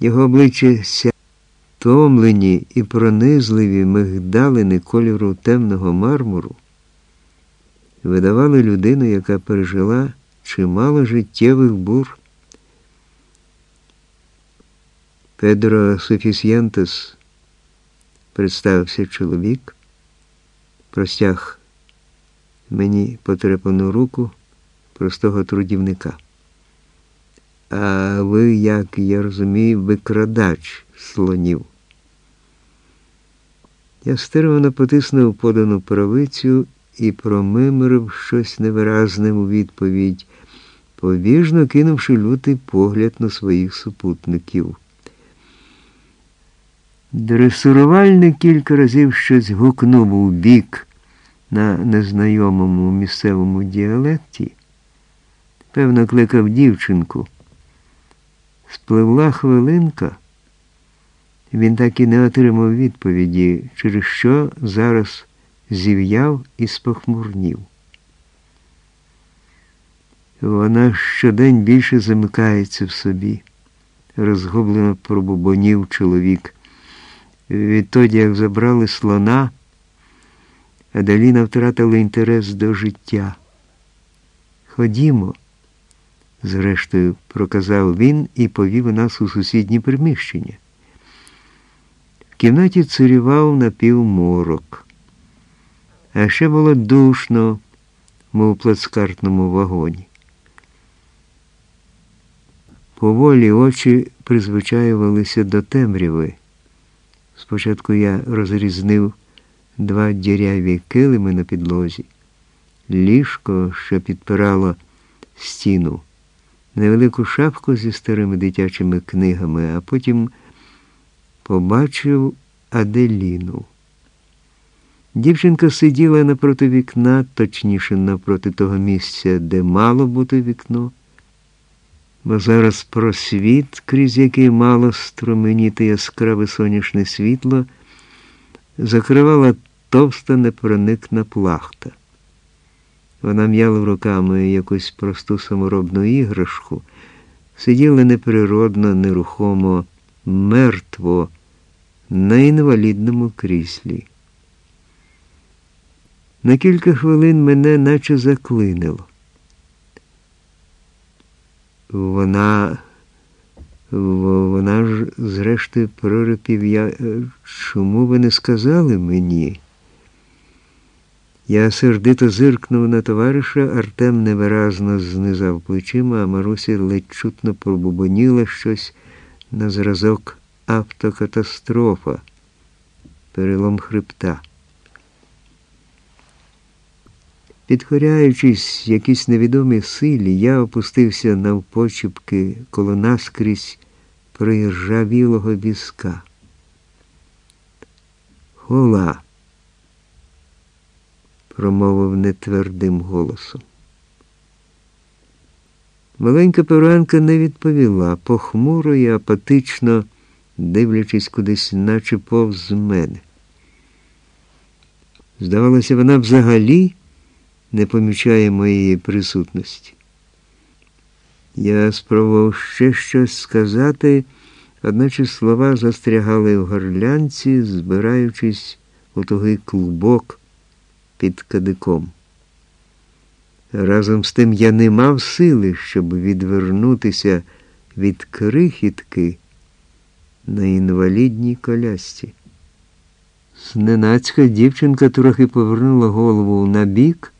Його обличчя ся томлені і пронизливі мигдалини кольору темного мармуру видавали людину, яка пережила чимало життєвих бур. Педро Софісьєнтес представився чоловік, простяг мені потрепану руку простого трудівника. А ви, як я розумію, викрадач слонів. Я стримано потиснув подану правицю і промимрив щось невиразне у відповідь, побіжно кинувши лютий погляд на своїх супутників. Дресурувальник кілька разів щось гукнув у бік на незнайомому місцевому діалекті. Певно, кликав дівчинку. Спливла хвилинка. Він так і не отримав відповіді, через що зараз зів'яв і спохмурнів. Вона щодень більше замикається в собі, розгублено пробубонів чоловік. Відтоді, як забрали слона, Аделіна втратила інтерес до життя. Ходімо, зрештою, проказав він і повів нас у сусіднє приміщення. В кімнаті царював напівморок. А ще було душно, мов плацкартному вагоні. Поволі очі призвичаювалися до темряви. Спочатку я розрізнив два діряві килими на підлозі, ліжко, що підпирало стіну, невелику шапку зі старими дитячими книгами, а потім побачив Аделіну. Дівчинка сиділа напроти вікна, точніше, напроти того місця, де мало бути вікно, бо зараз просвіт, крізь який мало струменіти яскраве сонячне світло, закривала товста непроникна плахта. Вона м'яла руками якусь просту саморобну іграшку, сиділа неприродно, нерухомо, мертво на інвалідному кріслі. На кілька хвилин мене наче заклинило. Вона, вона ж, зрештою, прорипів я. Чому ви не сказали мені? Я сердито зиркнув на товариша, Артем невиразно знизав плечима, а Маруся ледь чутно пробубоніла щось на зразок автокатастрофа, перелом хребта. Підхоряючись якійсь невідомій силі, я опустився навпочіпки коло наскрізь проіржавілого візка. Хола, промовив нетвердим голосом. Маленька перуанка не відповіла, похмуро і апатично, дивлячись кудись, наче повз мене. Здавалося, вона взагалі не помічає моєї присутності. Я спробував ще щось сказати, одначе слова застрягали в горлянці, збираючись у тугий клубок під кадиком. Разом з тим я не мав сили, щоб відвернутися від крихітки на інвалідній колясці. Зненацька дівчинка трохи повернула голову на бік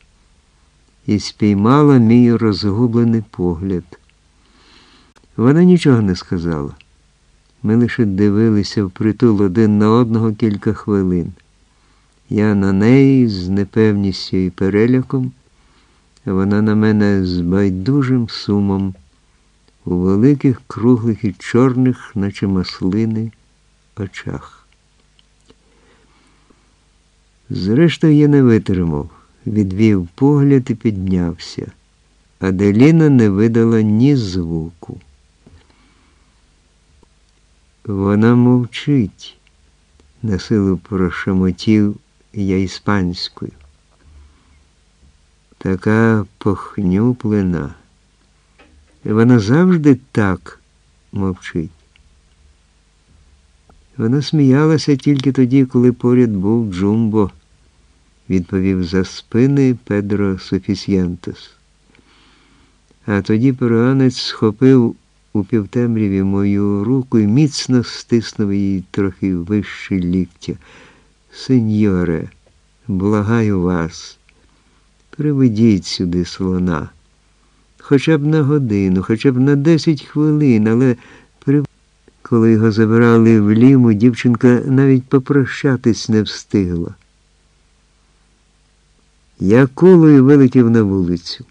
і спіймала мій розгублений погляд. Вона нічого не сказала. Ми лише дивилися впритул один на одного кілька хвилин. Я на неї з непевністю і переляком, вона на мене з байдужим сумом у великих, круглих і чорних, наче маслини, очах. Зрештою, я не витримав відвів погляд і піднявся. Аделіна не видала ні звуку. Вона мовчить, насилу прошамотів я іспанською. Така похнюплена. Вона завжди так мовчить. Вона сміялася тільки тоді, коли поряд був Джумбо, відповів за спини Педро Софісьянтос. А тоді перуанець схопив у півтемряві мою руку і міцно стиснув її трохи вище ліктя. Сеньоре, благаю вас, приведіть сюди слона. Хоча б на годину, хоча б на десять хвилин, але при... коли його забирали в ліму, дівчинка навіть попрощатись не встигла. Я кулою вилетів на вулицю.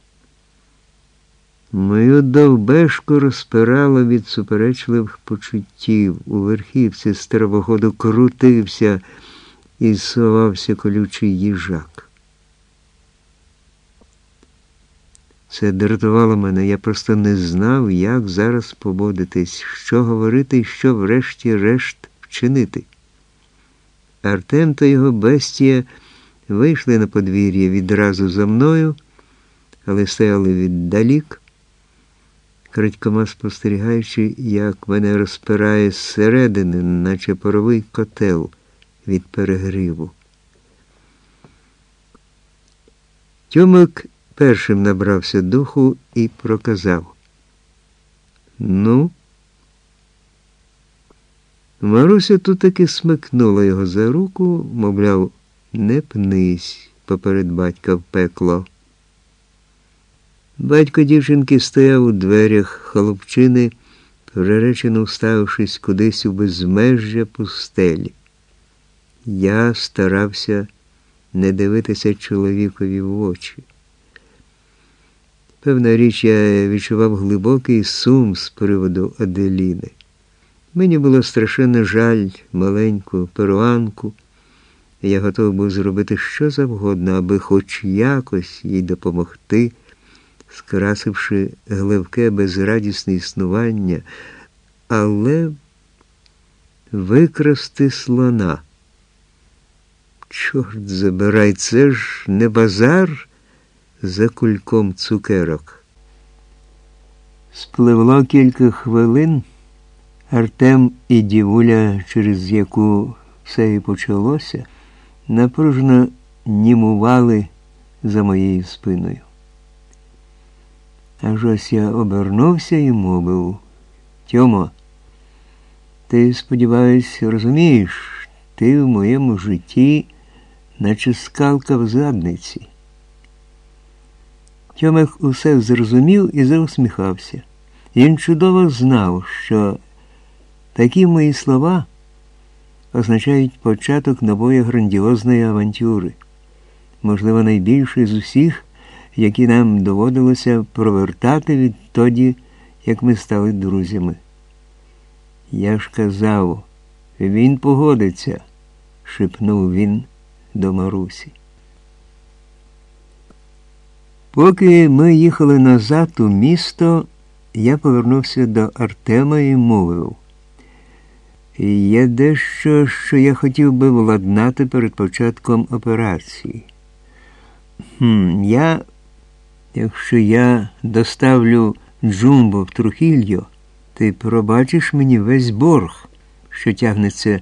Мою довбешку розпирало від суперечливих почуттів. У верхівці старовоходу крутився і сховався колючий їжак. Це дратувало мене, я просто не знав, як зараз поводитись, що говорити і що врешті-решт вчинити. Артем та його бестія вийшли на подвір'я відразу за мною, але стояли віддалік крадькома спостерігаючи, як мене розпирає зсередини, наче паровий котел від перегріву. Тьомик першим набрався духу і проказав. Ну, Маруся тут таки смикнула його за руку, мовляв, не пнись поперед батька в пекло. Батько дівчинки стояв у дверях холопчини, приречено вставившись кудись у безмежжя пустелі. Я старався не дивитися чоловікові в очі. Певна річ, я відчував глибокий сум з приводу Аделіни. Мені було страшенно жаль маленьку перуанку. Я готовий був зробити що завгодно, аби хоч якось їй допомогти скрасивши гливке безрадісне існування, але викрасти слона. Чорт забирай, це ж не базар за кульком цукерок. Спливло кілька хвилин. Артем і дівуля, через яку все і почалося, напружно німували за моєю спиною. Аж ось я обернувся і мовив. Тьомо, ти, сподіваюсь, розумієш, ти в моєму житті, наче скалка в задниці. Тьомик усе зрозумів і заусміхався. Він чудово знав, що такі мої слова означають початок нової грандіозної авантюри, можливо, найбільшої з усіх які нам доводилося провертати відтоді, як ми стали друзями. Я ж казав, він погодиться, шепнув він до Марусі. Поки ми їхали назад у місто, я повернувся до Артема і мовив. Є дещо, що я хотів би владнати перед початком операції. Хм, Я Якщо я доставлю джумбо в Трухільо, ти пробачиш мені весь борг, що тягнеться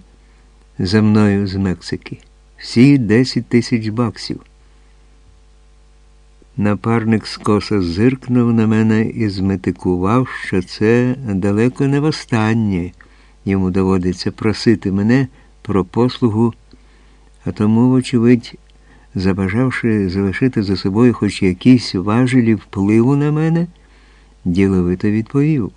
за мною з Мексики. Всі 10 тисяч баксів. Напарник скоса зиркнув на мене і зметикував, що це далеко не востаннє. Йому доводиться просити мене про послугу, а тому, вочевидь, забажавши залишити за собою хоч якісь важелі впливу на мене, діловито відповів.